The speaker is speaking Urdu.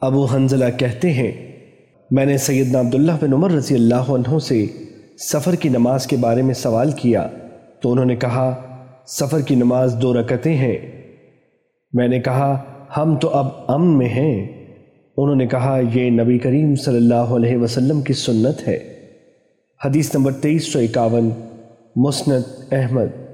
ابو حنزلہ کہتے ہیں، میں نے سیدنا عبداللہ بن عمر رضی اللہ عنہ سے سفر کی نماز کے بارے میں سوال کیا، تو انہوں نے کہا، سفر کی نماز دو رکعتیں ہیں۔ میں نے کہا، ہم تو اب امن میں ہیں۔ انہوں نے کہا، یہ نبی کریم صلی اللہ علیہ وسلم کی سنت ہے۔ حدیث نمبر تیئیس سو اکاون، مسند احمد۔